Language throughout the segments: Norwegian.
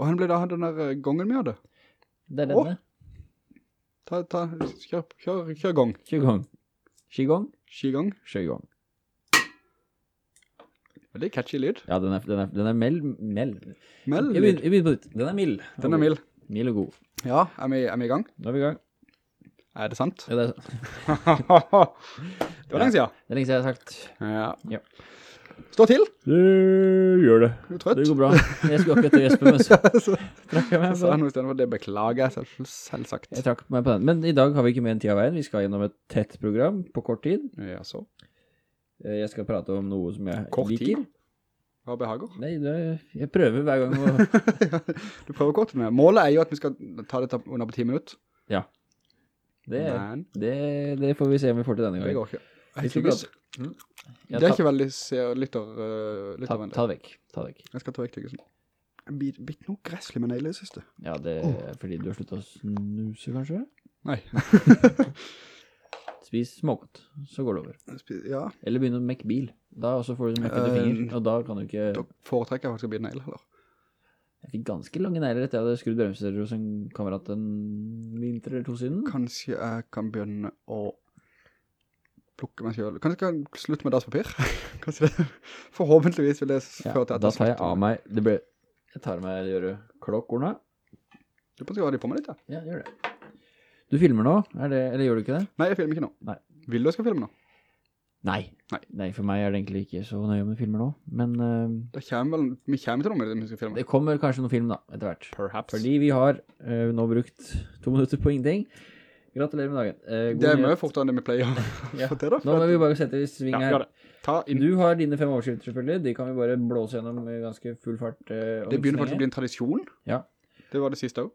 Og han ble da den der eh, gongen vi hadde. Det er denne. Ta, ta, kjør, kjør, kjør gong. Qigong. gong. Skigong. Qigong. Veldig catchy lyd. Ja, den er, den er, den er meld, meld. Meld Jeg begynner, jeg begynner på nytt. Den er mild. Den er mild. Mild og god. Ja, er vi, er vi i gang? Da er vi i gang. Er det sant? Ja, det, er, sant. det var lenge siden. det er lenge siden jeg har sagt. Ja. Ja. Stå til. Du gjør det. Du er trøtt. Det går bra. Jeg skulle akkurat til Jesper, men så trakk jeg meg Så på han noe det beklager jeg selv, selvsagt. Jeg trakk meg på den. Men i dag har vi ikke mer enn tid av veien. Vi skal gjennom et tett program på kort tid. Ja, så. Eh, Jeg skal prate om noe som jeg Kort liker. tid? Hva behager? Nei, det, jeg prøver hver gang å... Du prøver kort med. Målet er jo at vi skal ta det under på ti minutter. Ja. Det, det, det får vi se om vi får til denne det gangen. går ikke. Jeg tror ikke Mm. Det er ikke veldig lyttervendig. uh, ta, ta det vekk. Ta det vekk. Jeg skal ta vekk tyggesen. Jeg bit, bit noe gresslig med negler i siste. Ja, det er fordi du har sluttet å snuse, kanskje? Nei. Spis smågodt, så går det over. Ja, Eller begynne å mekke bil. Da også får du mekkete uh, finger, og da kan du ikke... da foretrekker jeg faktisk å bli negler eller? Jeg fikk ganske lange negler etter jeg hadde skrudd bremser hos en kamerat en vinter eller to siden. Kanskje jeg kan begynne å plukke meg selv. Kanskje jeg kan slutte med dasspapir? Kanskje det, forhåpentligvis vil det føre til at da tar jeg av meg, det blir, jeg tar meg og gjør klokkorna. Du må ha de på meg litt, ja. Ja, gjør det. Du filmer nå, det, eller gjør du ikke det? Nei, jeg filmer ikke nå. Nei. Vil du jeg skal filme nå? Nei. Nei. for meg er det egentlig ikke så nøye om du filmer nå, men Uh, Det kommer vel, vi kommer til noe med det vi skal filme. det kommer kanskje noen film da, etter hvert. Perhaps. Fordi vi har uh, nå brukt to minutter på ingenting. Gratulerer med dagen. Eh, det er mye fortere enn det vi pleier Ja. til da. Nå må vi bare sette i sving ja, her. inn. Du har dine fem overskrifter selvfølgelig, de kan vi bare blåse gjennom med ganske full fart. eh, Det begynner faktisk å bli en tradisjon. Ja. Det var det siste også.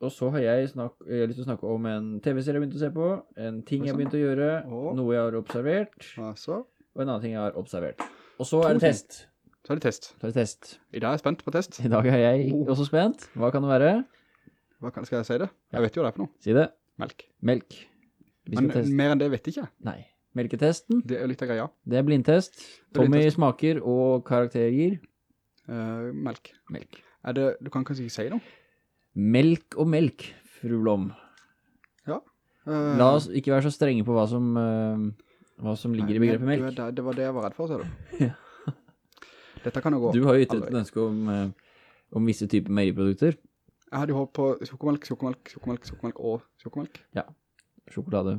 Og så har jeg, snak jeg har lyst til å snakke om en TV-serie jeg begynte å se på, en ting jeg begynte å gjøre, Å. noe jeg har observert, Altså, og en annen ting jeg har observert. Og så er det test. så er det test. Så er det test. I dag er jeg spent på test. I dag er jeg Oh. også spent. Hva kan det være? Hva kan, skal jeg si det? Jeg vet jo hva det er for noe. Si det. Melk. Melk. Men mer enn det vet jeg ikke. Nei. Melketesten. Det er litt av greia. Det er blindtest. Tommy blindtest. smaker og karakter gir. Uh, melk. Melk. Er det, du kan kanskje ikke si noe? Melk og melk, fru Blom. Ja. Uh, La oss ikke være så strenge på hva som, uh, hva som ligger i nei, begrepet melk. er Det var det jeg var redd for, ser du. Ja. Dette kan jo gå. Du har jo ytret et ønske om, eh, om visse typer meieriprodukter. Jeg hadde jo håpet på sjokomelk, sjokomelk, sjokomelk, sjokomelk og sjokomelk. Ja, Sjokolade.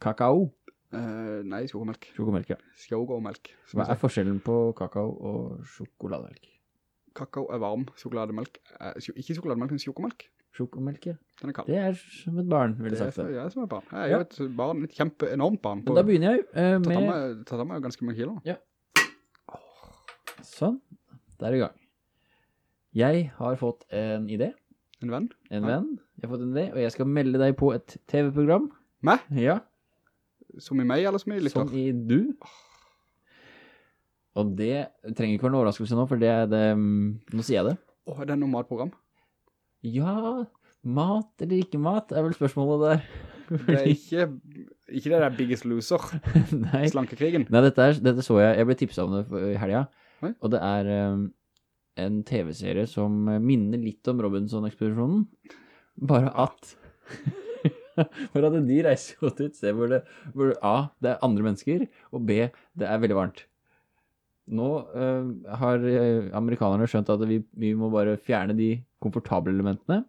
Kakao. Eh, nei, sjokomelk. Sjokomelk, ja. Sjokomelk. Hva er forskjellen på kakao og sjokolademelk? Kakao er varm, sjokolademelk. er- sjo- ikke sjokolademelk, men sjokomelk. Sjokomelk, ja. Den er kald. Det er som et barn, vil jeg er sagt det. jeg som et barn. Jeg er Ja. jo et barn, et kjempe enormt barn. Men da begynner jeg eh, med... meg, tatt av meg ganske mange kilo. Ja. Sånn. der er i gang. Jeg har fått en idé, En venn. en venn. Jeg har fått en idé, og jeg skal melde deg på et TV-program. Meg? Ja, Som i meg, eller som i lytter? som i du. Og det trenger ikke være noen overraskelse nå, for det er det... mm, Nå sier jeg det. Åh, er det noe matprogram? Ja, mat eller ikke mat, er vel spørsmålet der. Det er ikke, ikke det der Biggest Loser, Nei. slankekrigen. Nei, dette, er, dette så jeg, jeg ble tipset om det i helgen, Oi. og det er um, en TV-serie som minner litt om Robinson-ekspedisjonen, bare at, for at de reiser jo til et sted hvor det, hvor A, det er andre mennesker, og B, det er veldig varmt. Nå eh, har eh, amerikanerne skjønt at vi, vi må bare fjerne de komfortable elementene.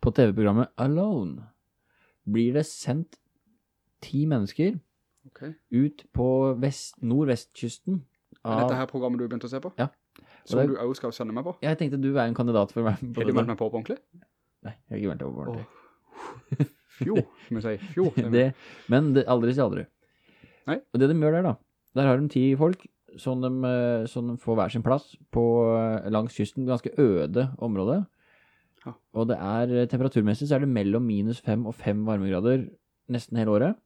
På TV-programmet Alone blir det sendt ti mennesker okay. ut på nordvestkysten. Er dette her programmet du begynte å se på? Ja. Som du også skal sende meg på? jeg tenkte du er en kandidat for meg. Har du vært meldt meg på på ordentlig? Nei, jeg har ikke vært meg på ordentlig. Fjo, som jeg sier. Fjo. Det, men det, aldri sier aldri. Nei. Og det de gjør der da, der har de ti folk som de, eh, som de får hver sin plass på, eh, langs kysten, ganske øde område. Ja. Og det er, eh, temperaturmessig så er det mellom minus fem og fem varmegrader nesten hele året.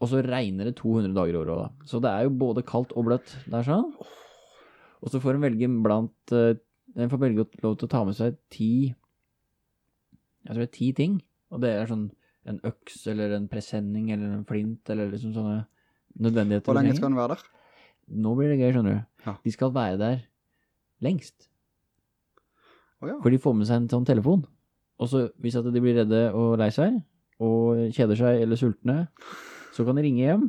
Og så regner det 200 dager i året da. Så det er jo både kaldt og bløtt der sånn. Og så får en velge blant, eh, får velge lov til å ta med seg ti, jeg tror det er ti ting. Og det er sånn en øks, eller en presenning, eller en flint, eller liksom sånne nødvendigheter. Hvor lenge skal den være der? Nå blir det gøy, skjønner du. Ja. De skal være der lengst. Oh, ja. For de får med seg en sånn telefon. Og så hvis at de blir redde og lei seg, og kjeder seg eller sultne, så kan de ringe hjem.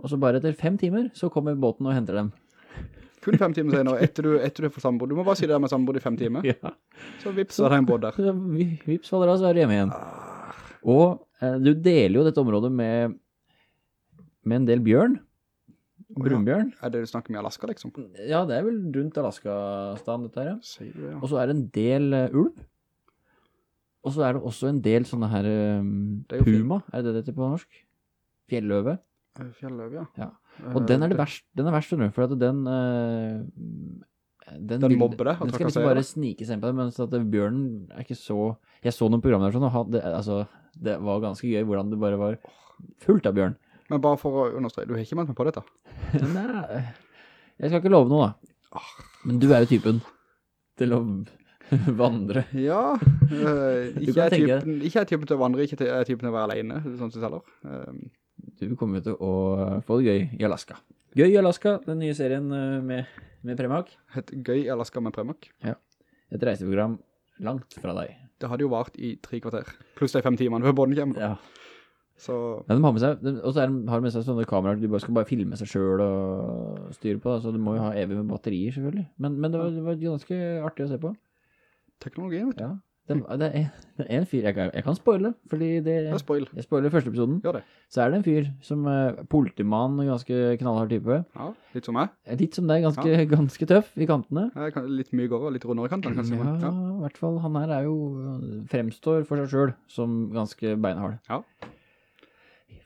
Og så bare etter fem timer, så kommer båten og henter dem. Kun fem timer senere, etter du, etter du får sambord. Du må bare si det der med sambord i fem timer. Ja. Så vips, så er det en båt der. Vips faller så er du hjemme igjen. Og eh, du deler jo dette området med, med en del bjørn. Brunbjørn. Er det du snakker med Alaska, liksom? Ja, det er vel rundt Alaska-staden, dette her, ja. Du, ja. Og så er det en del uh, ulv. Og så er det også en del sånne her um, er puma, er det det heter på norsk? Fjelløve. Fjelløve, ja. ja. Og den er det verst, den er verst, for at den... eh, den, Den mobber deg Den skal liksom bare snike seg inn på det, mens at bjørnen er ikke så... Jeg så noen programmer sånn, og had- det, altså, det var ganske gøy hvordan det bare var fullt av bjørn. Men bare for å understreke, du har ikke meldt meg på dette. Nei, jeg skal ikke love noe da. Men du er jo typen til å vandre. Ja, øh, ikke er typen, ikke er typen til å vandre, ikke er typen til å være alene, sånn som selger Um, Du kommer til å få det gøy i Alaska. Gøy i Alaska, den nye serien eh, med, med Premak. et gøy i Alaska med Premak. Et reiseprogram langt fra deg. Det hadde jo vært i tre kvarter, pluss de fem timene ved kommer. Ja. Så Ja, de har med seg, de- og så har de med seg sånne kameraer, du bare skal bare filme seg selv og styre på, da, så du må jo ha evig med batterier selvfølgelig. Men, men det, var, det var ganske artig å se på. teknologien, vet du. Ja. Det, det, er, det er en fyr, jeg jeg kan spoile, fordi det, er spoil. jeg spoiler første episoden. Gjør det. Så er det en fyr som er politimann, ganske knallhard type. Ja, litt som meg. Er Litt som deg, ganske, ganske tøff i kantene. Jeg kan- litt mykere og litt rundere kantene, kanten, kanskje. Ja, Ja. i hvert fall han her er jo, fremstår for seg selv som ganske beinhard. Ja.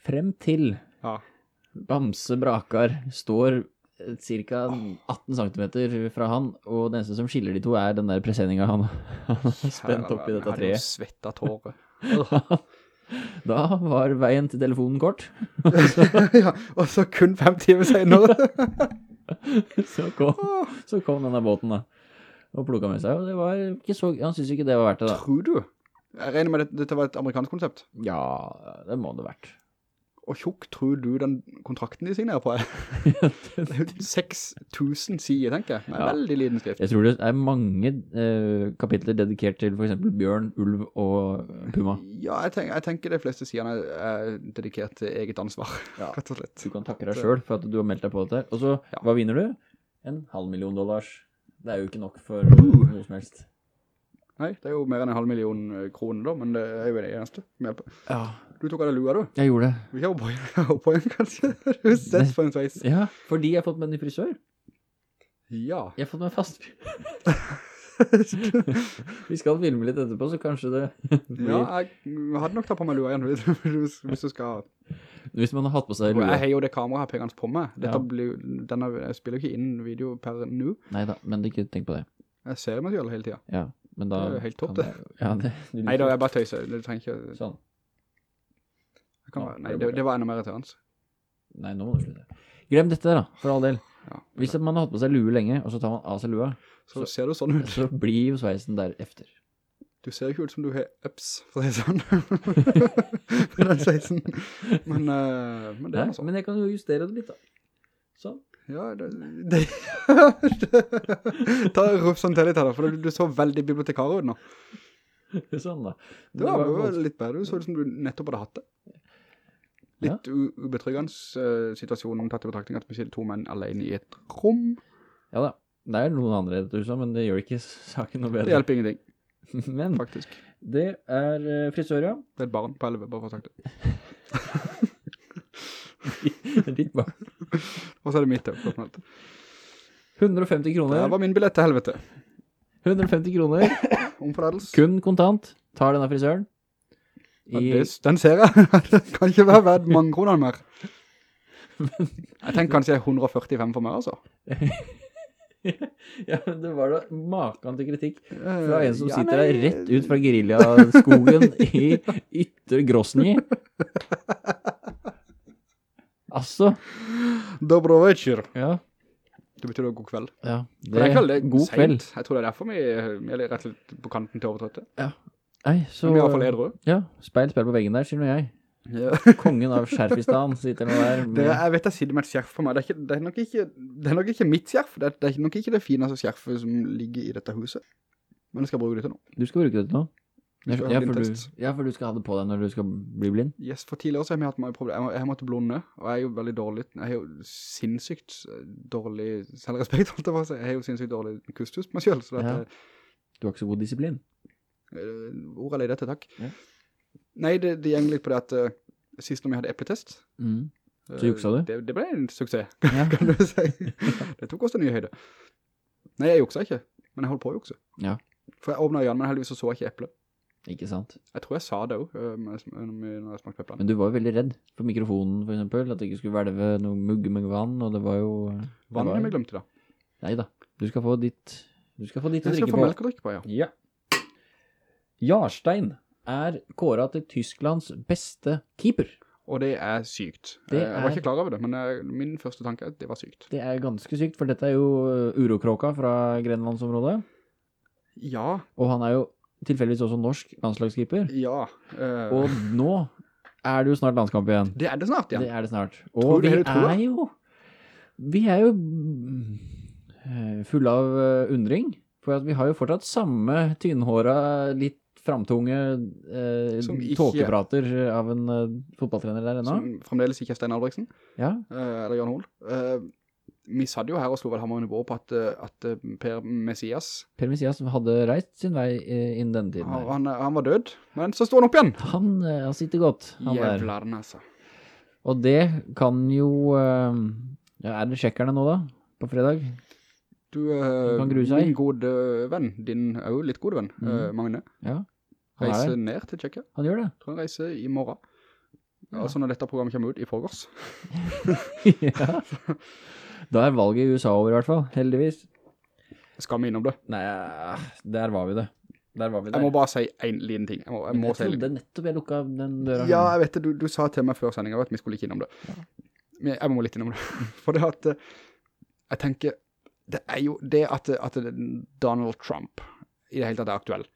Frem til Ja. Bamse Brakar står cirka 18 cm fra han, og det eneste som skiller de to er den der presenninga han, har spent opp i dette treet Han har jo treet. svettet tårer. Da var veien til telefonen kort, ja, og så kun fem timer senere. så kom, så kom denne båten da, og plukket med seg, og det var ikke så, han synes ikke det var verdt det da. Tror du? Jeg regner med at dette var et amerikansk konsept. Ja, det må det vært. Og tjukk tror du den kontrakten de signerer på er? Det er jo 6000 sider, tenker jeg. Med Ja. veldig liten skrift. Jeg tror det er mange eh, kapitler dedikert til for eksempel bjørn, ulv og puma. Ja, jeg tenker, jeg tenker de fleste sidene er dedikert til eget ansvar, Ja. rett og slett. Du kan takke deg selv for at du har meldt deg på dette. Og så, Ja. hva vinner du? En halv million dollars. Det er jo ikke nok for noe som helst. Nei, det er jo mer enn en halv million eh, kroner da, men det er jo det eneste. Ja, Du tok av deg lua, du. jeg gjorde det. Vi har jo på en, kanskje. Du har sett på en sveis. Ja, fordi jeg har fått meg en ny frisør. Ja. Jeg har fått meg fast. Vi skal filme litt etterpå, så kanskje det blir... Ja, jeg hadde nok tatt på meg lua igjen, hvis hvis du skal... Hvis man har hatt på seg lua. jeg har jo det kameraet her pengene på meg. Dette Ja. blir, denne, jeg spiller jo ikke inn video per nå. Neida, men ikke tenk på det. Jeg ser meg selv hele tiden. Ja, men da... Det er jo helt topp, det. Ja, det... du Nei, da er jeg bare tøyser. Du trenger ikke... Sånn. Kan, være- nei, er det, det var enda mer irriterende. Nei, nå må du slutte. Glem dette da, for all del. Ja. Hvis man har hatt på seg lue lenge, og så tar man av seg lua, Så, ser du sånn ut. så blir jo sveisen der efter. Du ser jo ikke ut som du har ups, for å si sånn. for den sveisen. Men, uh, men det Nei, er noe sånn. men jeg kan jo justere det litt da. Sånn. Ja, det... det Ta ruff sånn til da, for du, du så veldig bibliotekar ut nå. Sånn da. Det var, jo voldsomt. litt bedre, du så ut som du nettopp hadde hatt det. Litt ja. ubetryggende uh, situasjonen tatt i betraktning at vi sitter to menn alene i et rom. Ja da. Det er noen andre i dette huset, men det gjør ikke saken noe bedre. Det hjelper ingenting, Men faktisk. det er frisøret. frisør, ja. Det er et barn på 11, bare for å ha sagt det. Ditt barn. Og så er det mitt, ja, 150 kroner. Det var min billett til helvete. 150 kroner. Kun kontant. Tar denne frisøren. Ja, I, det, den ser jeg. det kan ikke være verdt mange kroner mer. Jeg tenker kanskje 145 for meg, altså. ja, men det var da maken til kritikk fra Eh, en som ja, sitter der rett ut fra guerillaskogen i ytter Grosny. Altså, Dobro večer. ja. Det betyr god kveld. Ja, Det, det er kveld, det er god sent. kveld. Jeg tror det er derfor vi, vi er rett og slett på kanten til overtrøtte. Nei, så... Men i hvert fall edru. Ja, speil, speil på veggen der, sier nå jeg. Ja. Kongen av Skjerfistan sitter nå der. Det, jeg vet jeg sitter med et skjerf på meg. Det er, ikke, det er, nok, ikke, det er nok ikke mitt skjerf. Det er, det er nok ikke det fineste skjerfet som ligger i dette huset. Men jeg skal bruke det til noe. Du skal bruke det til noe? Jeg Ja, for du, ja, for du skal ha det på deg når du skal bli blind? Yes, for tidligere så har jeg hatt mange problemer. Jeg, har måttet blonde, og jeg er jo veldig dårlig, jeg har jo sinnssykt eh, dårlig selvrespekt, holdt jeg på å si. Jeg har jo sinnssykt dårlig kustus på meg selv, så Ja. er Du har ikke så god disiplin. Uh, ordet leder til takk. Ja. Nei, det, det gjenger litt på det at uh, sist når vi hadde epletest, Mm. eh, Så juksa du? Det, det ble en suksess, Ja. kan du si. det tok også en nye høyde. Nei, jeg juksa ikke, men jeg holdt på å jukse. Ja. For jeg åpnet øynene, men heldigvis så så jeg ikke eple. Ikke sant? Jeg tror jeg sa det også, med- når jeg smakte peplene. Men du var jo veldig redd for mikrofonen, for eksempel, at det ikke skulle velve noe mugge med vann, og det var jo... Vannet var- vi glemt i Neida, Nei du skal få ditt, du skal få ditt å Jeg skal få melk å drikke på, ja. Ja. Jarstein er kåret til Tysklands beste keeper. Og det er sykt. Det Eh, Jeg var er- ikke klar over det, men eh, min første tanke er at det var sykt. Det er ganske sykt, for dette er jo uh, urokråka fra Grenlandsområdet, Ja, og han er jo tilfeldigvis også norsk landslagskeeper, ja. eh, og nå er det jo snart landskamp igjen. det er det snart, ja. Det er det snart. Tror Og du vi det, tror er jo Vi er jo eh, fulle av eh, undring. For vi har jo fortsatt samme tynnhåra, litt framtunge eh, ikke- tåkeprater av en eh, fotballtrener der ennå. Som fremdeles ikke er Stein Albregsen. Ja. eh, eller Jan Hol. Eh, vi satt jo her og slo vel hammeren i bord på at, eh, at eh, Per Messias, Per Messias hadde reist sin vei inn innen denne tiden. han, han, han var død, men så står han opp igjen. Han, han sitter godt. Den, altså. Og det kan jo ja, Er det sjekkerne nå, da? På fredag? Du, god min gode venn, din jo litt gode venn, eh, Magne, Ja. Er reiser det. ned til Tjekka. Han gjør det. tror han reiser i morgen. Altså når dette programmet kommer ut i forgårs. ja. Da er valget i USA over, i hvert fall. Heldigvis. Skal vi innom det? Nei, der var vi det. Der var vi der. Jeg må bare si en liten ting. Jeg må, jeg må jeg si nettopp jeg lukket den døra. Ja, jeg vet det. Du, du sa til meg før sendingen at vi skulle ikke innom det. Men jeg må litt innom det. For det at, eh, jeg tenker, det er jo det at, at Donald Trump i det hele tatt er aktuell.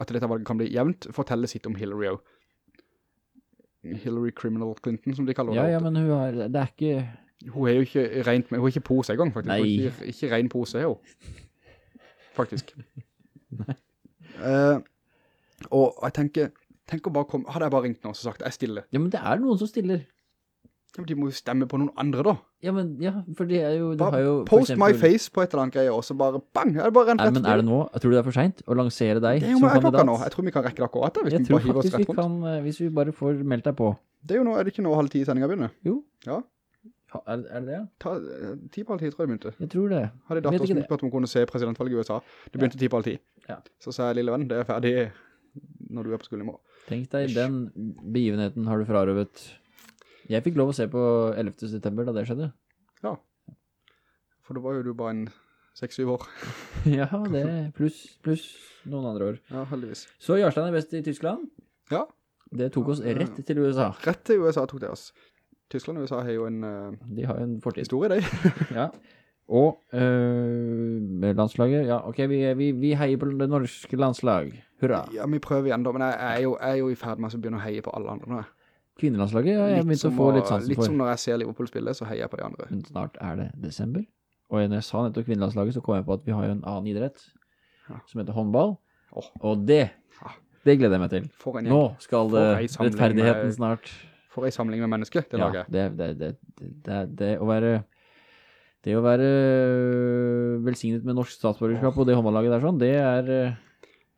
At dette valget kan bli jevnt, forteller sitt om Hillary også. Hillary Criminal Clinton, som de kaller Ja, det. ja, men hun har Det er ikke Hun er jo ikke rent med, hun er ikke pose i gang, faktisk. Hun Nei. er ikke, ikke ren pose, jo. Faktisk. Faktisk. Uh, og jeg tenker, tenk å bare komme, hadde jeg bare ringt nå og sagt, jeg stiller. Ja, men det er noen som stiller. Ja, de må jo stemme på noen andre da. Ja, men ja, for det er jo har jo post post my face på et eller annet greie, og så bare bang, er det bare rent Nei, men er det nå Tror du det er for sent å lansere deg som kandidat. Det er jo er klokka nå. Jeg tror vi kan rekke det akkurat da, hvis Jeg vi tror bare hiver oss faktisk vi rett rundt. kan eh, Hvis vi bare får meldt deg på. Det er jo nå, er det ikke nå halv ti sendingen begynner? Jo. Ja, Ha- Er, er det det? ta, eh, ti på halv ti tror jeg det begynte. Jeg tror det. Hadde datter som det. spurte om hun kunne se presidentvalget i USA. Det begynte ti på halv ti. Ja. Så sa jeg, lille venn, det er ferdig når du er på skolen i morgen. Tenk deg, den begivenheten har du frarøvet. Jeg fikk lov å se på 11. september da det skjedde. Ja. For da var jo du bare en 6-7 år. ja, det pluss pluss noen andre år. Ja, heldigvis. Så Jarstein er best i Tyskland. Ja, Det tok oss rett til USA. rett til USA tok det oss. Tyskland og USA har jo en eh, De har jo en fortid. historie, de. Ja. Og øh, landslaget, ja, ok, vi, vi, vi heier på det norske landslag. Hurra. Ja, vi prøver igjen da, men jeg er jo, jeg er jo i ferd med å begynne å heie på alle andre nå. Kvinnelandslaget, ja, jeg har begynt å få litt sansen litt for. som når jeg ser Liverpool spille, så heier jeg på de andre. Men snart er det desember. Og når jeg sa nettopp kvinnelandslaget, så kom jeg på at vi har jo en annen idrett Ja. som heter håndball. Og det, det gleder jeg meg til. Nå skal det rettferdigheten snart. for en samling med mennesker, det Ja, laget. det, det, det, det, det, det å være det å være øh, velsignet med norsk statsborgerskap og det håndballaget der sånn, det er øh,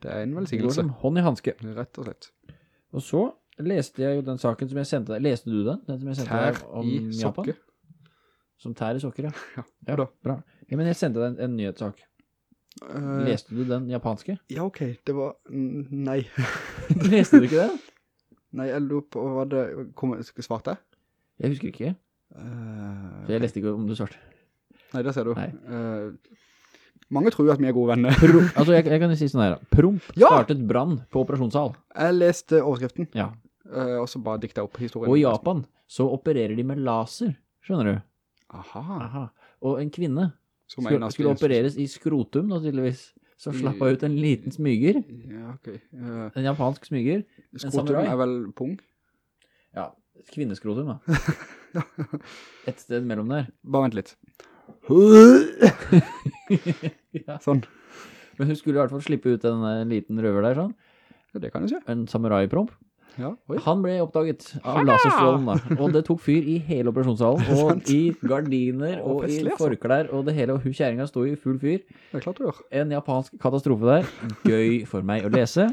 Det er en det går velsignelse, som hånd i handske. rett og slett. Og så leste jeg jo den saken som jeg sendte deg. Leste du den? Den som jeg sendte Tær deg om i Japan? sokke. Som tær i sokker, ja. Ja, Ja, da. bra. Ja, men jeg sendte deg en, en nyhetssak. Uh, Leste du den japanske? Ja, ok, det var, nei. Leste du ikke den? Nei, jeg lurer på hva det, kom, svarte jeg? Jeg husker ikke. Eh, Så jeg leste ikke om du svarte. Nei, det ser du. Eh, mange tror at vi er gode venner. Pro, altså, jeg, jeg kan jo si sånn her. Promp Ja! startet brann på operasjonssal. Jeg leste overskriften, Ja. Eh, og så bare dikta opp historien. Og i Japan så opererer de med laser. Skjønner du? Aha. Aha. Og en kvinne Som skulle, skulle opereres i skrotum, da, tydeligvis. Så slapp hun ut en liten smyger. Ja, ok. Uh, En japansk smyger. skrotum er vel pung? Ja, kvinneskrotum, da. Et sted mellom der. Bare vent litt. Ja. Sånn. Men hun skulle i hvert fall slippe ut en, en liten røver der, sånn. Ja, det kan jeg si. En samurai-promp. Ja. Han ble oppdaget av laserstrålen da, og det tok fyr i hele operasjonssalen, og i gardiner, og i festlig, forklær, og det hele, og hun kjæringa sto i full fyr. En japansk katastrofe der, gøy for meg å lese.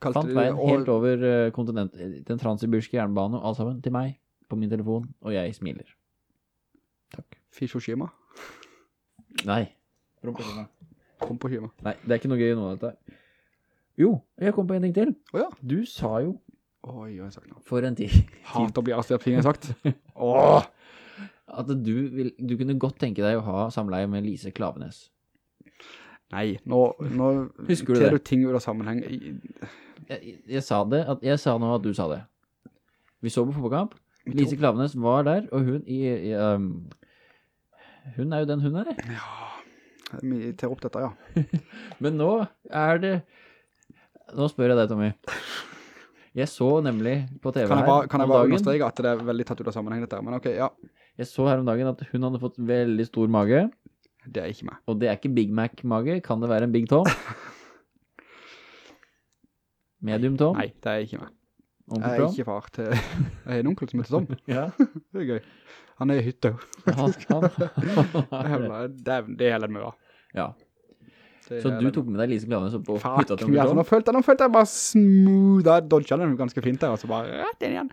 Kalte Fant veien helt over eh, kontinent, den transsibirske jernbanen og alt sammen til meg på min telefon, og jeg smiler. Takk. Fishoshima. Nei. Kom på Shima. Nei, det er ikke noe gøy i noe av dette. Jo, jeg kom på en ting til. Åja. Du sa jo Oi, hva har jeg sagt nå? for en tid Hat å bli avslørt ting jeg har sagt. Åh! at du, vil, du kunne godt tenke deg å ha samleie med Lise Klavenes. Nei, nå, nå Husker du tar det? du ting ut av sammenheng. Jeg, jeg, sa det, at, jeg sa nå at du sa det. Vi så på fotballkamp. Lise Klavenes var der, og hun i, i um, Hun er jo den hun er. Vi tar opp dette, ja. Men nå er det Nå spør jeg deg, Tommy. Jeg så nemlig på TV Kan jeg her bare, kan jeg bare dagen understreke at det er veldig tatt ut av sammenheng dette, men ok, ja, Jeg så her om dagen at hun hadde fått veldig stor mage. det er ikke meg. Og det er ikke Big Mac-mage. Kan det være en Big Tom? Medium Tom? Nei, det er ikke meg. Jeg er ikke far til... Jeg har en onkel som heter Tom. Ja. Det er gøy. Han er i hytta. Han, skal... Det er det med, da. ja. Så du den- tok med deg Lise Klavenes opp på Fuck, hytta til ja, onkel for nå følte jeg, nå følte jeg bare smooth, jeg dodget den ganske fint der, og så bare rett inn igjen.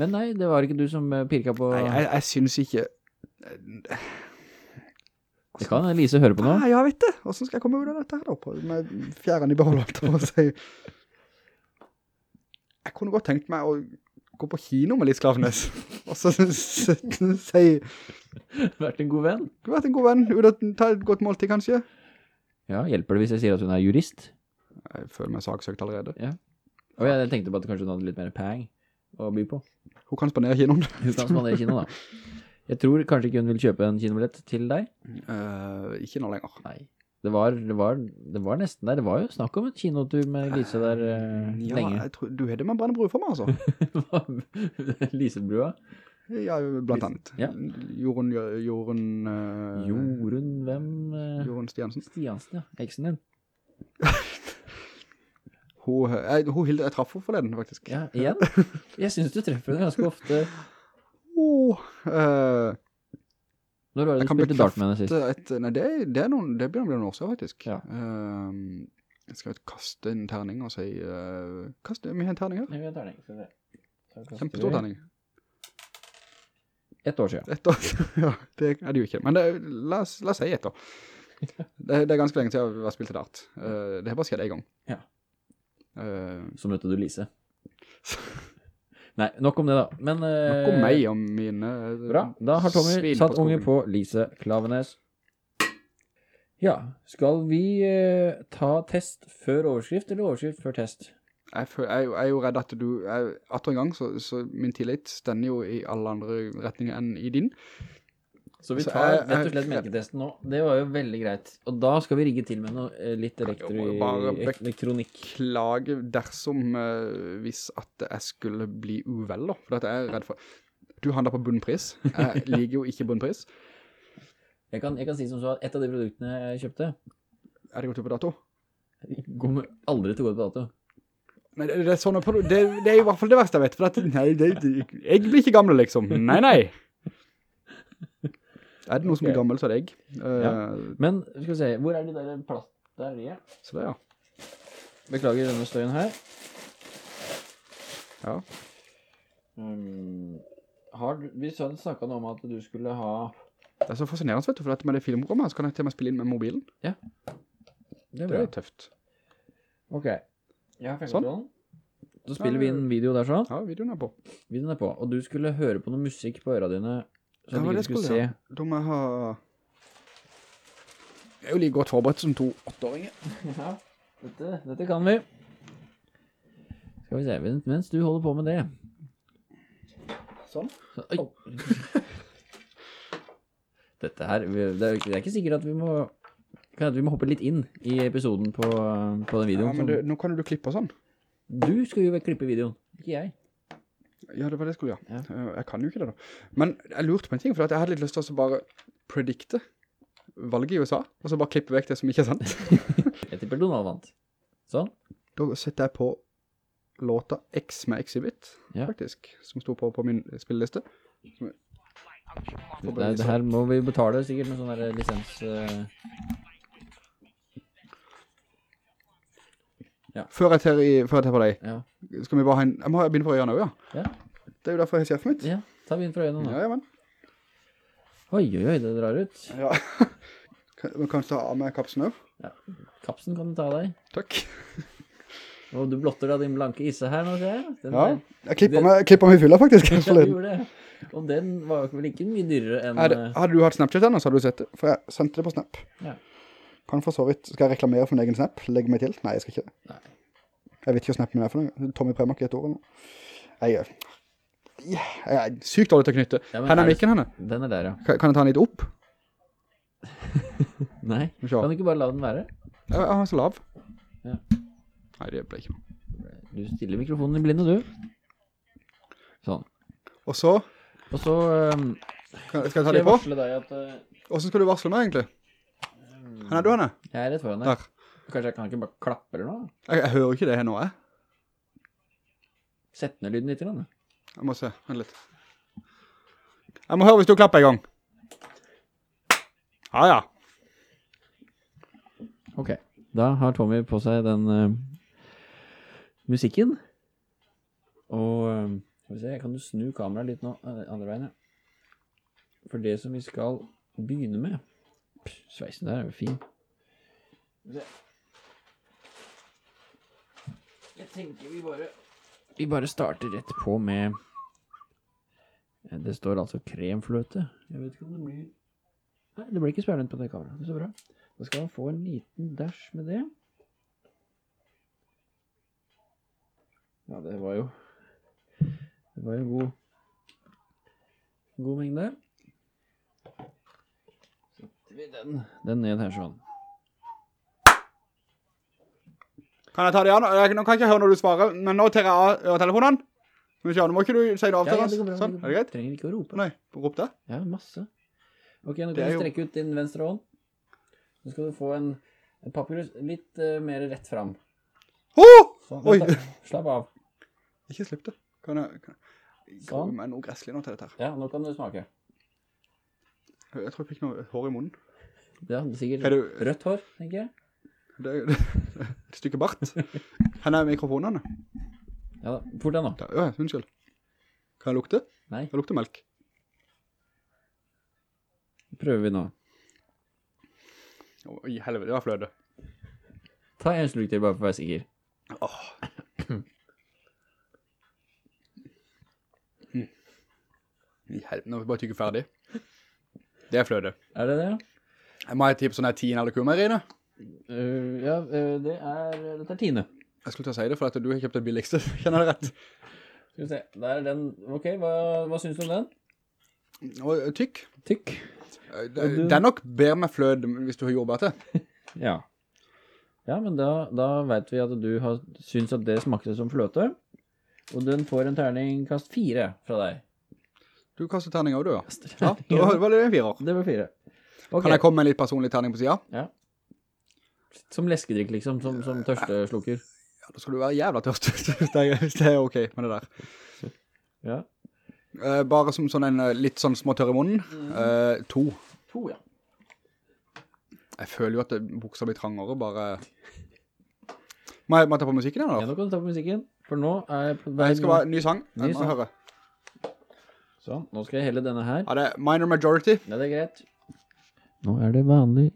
Men nei, det var ikke du som eh, pirka på Nei, jeg, jeg synes ikke... Det kan Lise høre på nå. Nei, jeg vet det. Hvordan skal jeg komme ut av dette her da, på, med fjæren i behold, og si. Jeg kunne godt tenkt meg å gå på kino med Lise Klaveness. og så si, Vært en god venn. vært en god venn, Uten å ta et godt måltid kanskje. Ja, hjelper det hvis jeg sier at hun er jurist? Jeg føler meg saksøkt allerede. Og jeg tenkte på at kanskje hun hadde litt mer peng å by på. Hun kan spanere kinoen. Hun kan spanere kinoen, da. Jeg tror kanskje ikke hun vil kjøpe en kinobillett til deg. Uh, ikke nå lenger. Nei. Det var, det, var, det var nesten der. Det var jo snakk om et kinotur med Lise der uh, Ja, lenge. Ja, du har det med brennebru for meg, altså. Lisebrua. Ja, blant annet. Ja. Jorunn, Jorunn, uh, Jorunn, hvem? Uh, Jorunn Stiansen. Stiansen, ja. Eksen din. Hun, jeg, hun Hilde, jeg traff henne forleden, faktisk. Ja, igjen. Jeg synes du treffer henne ganske ofte. Åh, uh, Når var det du spilte dart med henne sist? et, nei, det, det noen, det begynner å bli noen år siden, faktisk. Ja. Uh, jeg skal kaste en terning og si, uh, kaste, vi har en terning her. Vi har terning, skal vi se. Kjempestor terning. Et år siden. Et år, siden, ja, det er det jo ikke. Men det, la, oss, la oss si et år. Det, det er ganske lenge siden jeg har spilt et dart. Eh, det har bare skjedd en gang. Ja. Uh, Så møtte du Lise. Nei, nok om det da. Men... eh, nok om meg og mine... Bra, da har Tommy satt unge på Lise Klavenes. Ja, skal vi ta test før overskrift, eller overskrift før test? Jeg, jeg, jeg er jo redd at du, jeg, atter en gang, så, så min tillit stender jo i alle andre retninger enn i din. Så vi tar jeg- rett og slett melketesten nå. Det var jo veldig greit. Og da skal vi rigge til med noe eh, litt Jeg bek- elektronikk. Klage dersom uh, hvis at jeg skulle bli uvel da, for jeg er redd for... Du handler på bunnpris. Jeg liker jo ikke bunnpris. Jeg kan, jeg kan si som så at et av de produktene jeg kjøpte, Er det gått ut på dato? kommer aldri til å gå ut på dato. Nei, det, det er sånne det, det er i hvert fall det verste jeg vet, for at, nei, det, det, jeg blir ikke gammel liksom. Nei, nei. Er det noe som blir gammel, så er det jeg. Eh, Ja. Men, skal vi se, hvor er de der plast? Der er de. Så det, ja. Beklager denne støyen her. Ja. Um, har du, vi snakket om at du skulle ha Det er så fascinerende, vet du, for at med det filmrommet så kan jeg til og med spille inn med mobilen. Det er Det er tøft. Ok. Jeg har Sånn. Så spiller vi inn video der sånn. Ja, videoen er på. Videoen er på. Og du skulle høre på noe musikk på øra dine, så Ja, du ikke skulle se. Da må jeg ha... Jeg er jo like godt forberedt som to åtteåringer. Ja, dette, dette kan vi. Skal vi se, mens du holder på med det. Sånn. Så, oi. Dette her, det er, det er ikke sikkert at vi må, vi må hoppe litt inn i episoden på, på den Ja, men du, nå kan du klippe sånn. du skal jo klippe videoen, ikke jeg. Ja, det var det jeg skulle gjøre. Ja. Eh, Jeg kan jo ikke det da. Men jeg lurte på en ting, for jeg hadde litt lyst til å bare predikte valget i USA, og så bare klippe vekk det som ikke er sant. Jeg tipper Donald vant. Sånn. Da setter jeg på låta X med Exhibit, Ja. faktisk, som stod på, på min spilleliste. Det, det her må vi betale sikkert med sånn der lisens... Før jeg tar, i, før jeg tar på deg, ja. skal vi bare ha en, jeg må ha bind for øynene også, ja. Ja. Det er jo derfor jeg har sjefet mitt. ja, ta begynne for øynene nå. Ja, ja, men. Oi, oi, oi, det drar ut. Ja. Kan, men kan du ta av meg kapsen også? Kapsen kan du ta av deg. Takk. Og du blotter da din blanke isse her nå, ser jeg. Den Ja, jeg klipper meg, klipper meg i fylla faktisk. Ja, du gjorde det. Og den var vel ikke mye dyrere enn... Eh, hadde du hatt Snapchat ennå, så hadde du sett det. For jeg sendte det på Snap. Ja. Kan for så vidt, skal jeg reklamere for min egen Snap? Legg meg til? Nei, jeg skal ikke det. Nei. Jeg vet ikke hva Snappen min er for noe. Tommy Premak i et år eller noe. Jeg, er- jeg er sykt dårlig til å knytte. Ja, men er mikken henne? Den er der, ja. Kan, kan jeg ta den litt opp? Nei, kan du ikke bare la den være? Jeg, jeg har så lav. Ja. Nei, det ble ikke noe. Du stiller mikrofonen i blinde, du. Sånn. Og så, Og så um, kan, skal jeg ta det jeg på? deg at uh, Hvordan skal du varsle meg egentlig? Hvor er du henne? jeg er rett foran deg. Kanskje jeg kan ikke bare klappe eller noe? Jeg, jeg hører ikke det her nå, jeg. Sett ned lyden litt. Grann. Jeg må se, vent litt. Jeg må høre hvis du klapper i gang. Ja, ja. Ok, da har Tommy på seg den uh, musikken. Og uh, skal vi se, kan du snu kameraet litt nå, uh, andre veien. For det som vi skal begynne med. Sveisen der er jo fin. Jeg tenker vi bare Vi bare starter rett på med eh, Det står altså kremfløte. Jeg vet ikke om det blir Nei, det blir ikke spørrende på det kameraet. Det er så bra. Da skal han få en liten dash med det. Ja, det var jo Det var jo god God mengde. Vi den, den ned her sånn. Kan jeg ta det? Jeg, nå kan jeg ikke høre når du svarer, men nå tar jeg av telefonen. Men nå må ikke du si det av til oss. Sånn, er det greit? Trenger ikke å rope. Nei, rop det. Ja, masse. Ok, nå kan du strekke ut din venstre hånd. Nå skal du få en, en papirus litt uh, mer rett fram. Sånn, Oi. Slapp av. Ikke slipp det. Kan jeg... Kan jeg... Sånn. Sånn. meg noe gresslig nå til dette her. Ja, nå kan du smake. Jeg tror jeg fikk noe hår i munnen. Ja, det er sikkert Er du- rødt hår, tenker jeg. Det er et stykke bart. Her er mikrofonene. Ja da, fort den nå. Da, ja, unnskyld. Kan jeg lukte? Nei, Kan Jeg lukte melk. prøver vi nå. Å, I helvete, det var fløde. Ta en sluk til, bare for å være sikker. I helvete, nå er vi bare tykker ferdig. Det er fløde. Er det det? Jeg må ha et tips sånn her tiende eller kummerine. Uh, ja, uh, det er, dette er tiende. Jeg skulle til å si det, for at du har kjøpt det billigste. Kjenner jeg det rett? Skal vi se, der er den. Ok, hva, hva synes du om den? Og tykk. Tykk. Det, du- det er nok bedre med flød hvis du har jordbær til. Ja. Ja, men da, da vet vi at du har, synes at det smakte som fløte. Og den får en terningkast fire fra deg. Du terning av, du, ja. Ja, da var det en firer. Det var fire. Ok, Kan jeg komme med en litt personlig terning på siden? Ja. Som leskedrikk liksom, som, som tørsteslukker. Ja, da skal du være jævla tørst hvis det er, ok med det der. Ja. Eh, bare som sånn en eh, litt sånn små tørr i munnen. Eh, to. To, ja. Jeg føler jo at buksa blir trangere, bare... Må jeg, må jeg ta på musikken her, da? Ja, nå kan du ta på musikken. For nå er jeg på Det skal være ny sang. Ny Jeg må sang. høre. Sånn, nå skal jeg helle denne her. Ja, det er Minor Majority. Ja, det er greit. Nå er det vanlig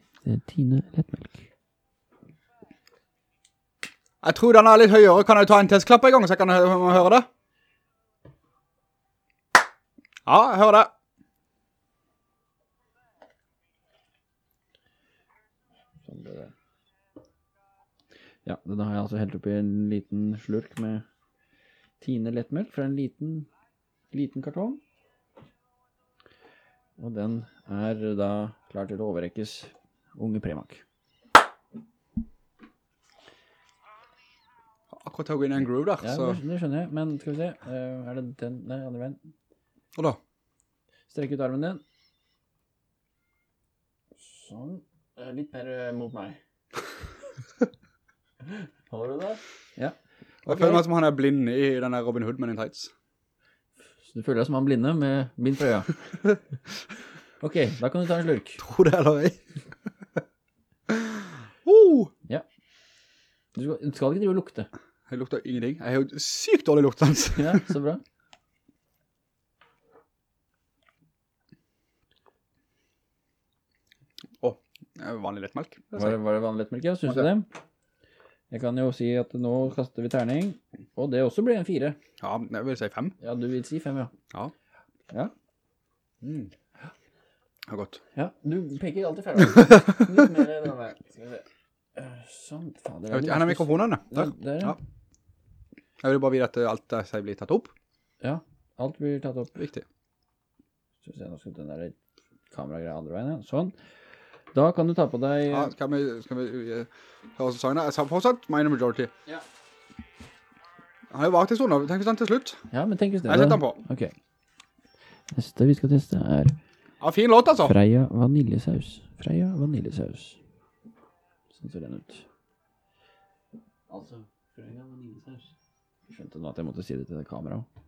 Tine lettmelk. Jeg tror den er litt høyere. Kan jeg ta en testklapp i gang, så jeg kan høre det? Ja, jeg hører det. Sånn. Ja, da har jeg altså helt oppi en liten slurk med Tine lettmelk fra en liten, liten kartong. Og den er da klar til å overrekkes unge premak. Akkurat har vi inn i en groove der, Ja, så... det, det skjønner jeg, men skal vi se. eh, er det den, nei, andre veien. Og da? Strekk ut armen din. Sånn. Litt mer eh, mot meg. Holder du det? Ja. Jeg føler meg som han er blind i den der Robin Hood Men in Tights. Så du føler deg som han blinde med bind for øya. Ok, da kan du ta en slurk. Tro det eller ei. oh, Du skal, du skal ikke drive og lukte. jeg lukter ingenting. Jeg har jo sykt dårlig luktens. Ja, så bra. Åh, er vanlig lettmelk. Var var det vanlig lettmelk, ja? Synes du det? Jeg kan jo si at nå kaster vi terning, og det også blir en fire. Ja, jeg vil si fem. Ja, du vil si fem, ja. Ja. Ja, Mm. Er godt. ja du peker alltid ferdig. Litt mer enn denne. Skal vi se. Eh, Sånn, faen. Jeg vet ikke, Her er mikrofonene. Ja, Der. der, ja. Ja. Jeg vil bare vite at alt jeg sier blir tatt opp. Ja, alt blir tatt opp. Viktig. Skal vi se, nå skal den der kameragreia andre veien, ja. Sånn. Da kan du ta på deg... Ja, skal vi, skal vi uh, høre oss sangen? Jeg sa fortsatt Minor Majority. Ja. Han har jo vært i stund. Tenk hvis han til slutt. Ja, men tenk hvis det Jeg setter han på. Ok. Neste vi skal teste er Ja, fin låt altså. Freia vaniljesaus. Freia vaniljesaus. Sånn ser den ut. Altså, Freia vaniljesaus. Jeg skjønte nå at jeg måtte si det til det kameraet.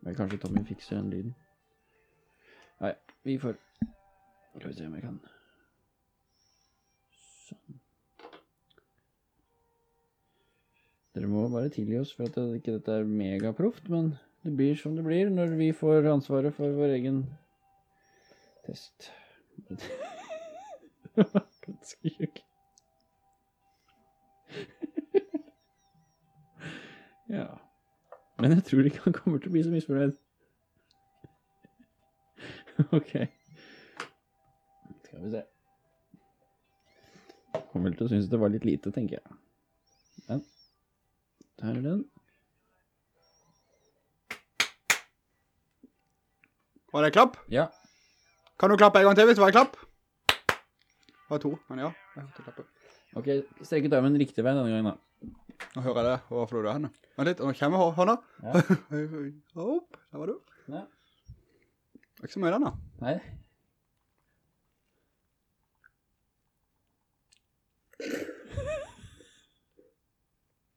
Men kanskje Tommy fikser den lyden. Nei, vi får... Skal vi se om jeg kan... Dere må bare tilgi oss for at det, ikke dette er megaproft, men det blir som det blir når vi får ansvaret for vår egen test. Det var Ganske tjukk. ja. Men jeg tror ikke han kommer til å bli så misfornøyd. ok. Skal vi se. Kommer vel til å synes det var litt lite, tenker jeg. Der er den. Var det klapp? Ja, Kan du klappe en gang til hvis det var klapp? Det var to, men ja. Jeg hørte klappe. ok, strek ut armen riktig vei denne gangen da. Nå hører jeg det. Hvorfor du det henne? Vent litt, nå kommer hånda. Ja. Opp, der var du. Ja. Det er Ikke så mye den da. Nei.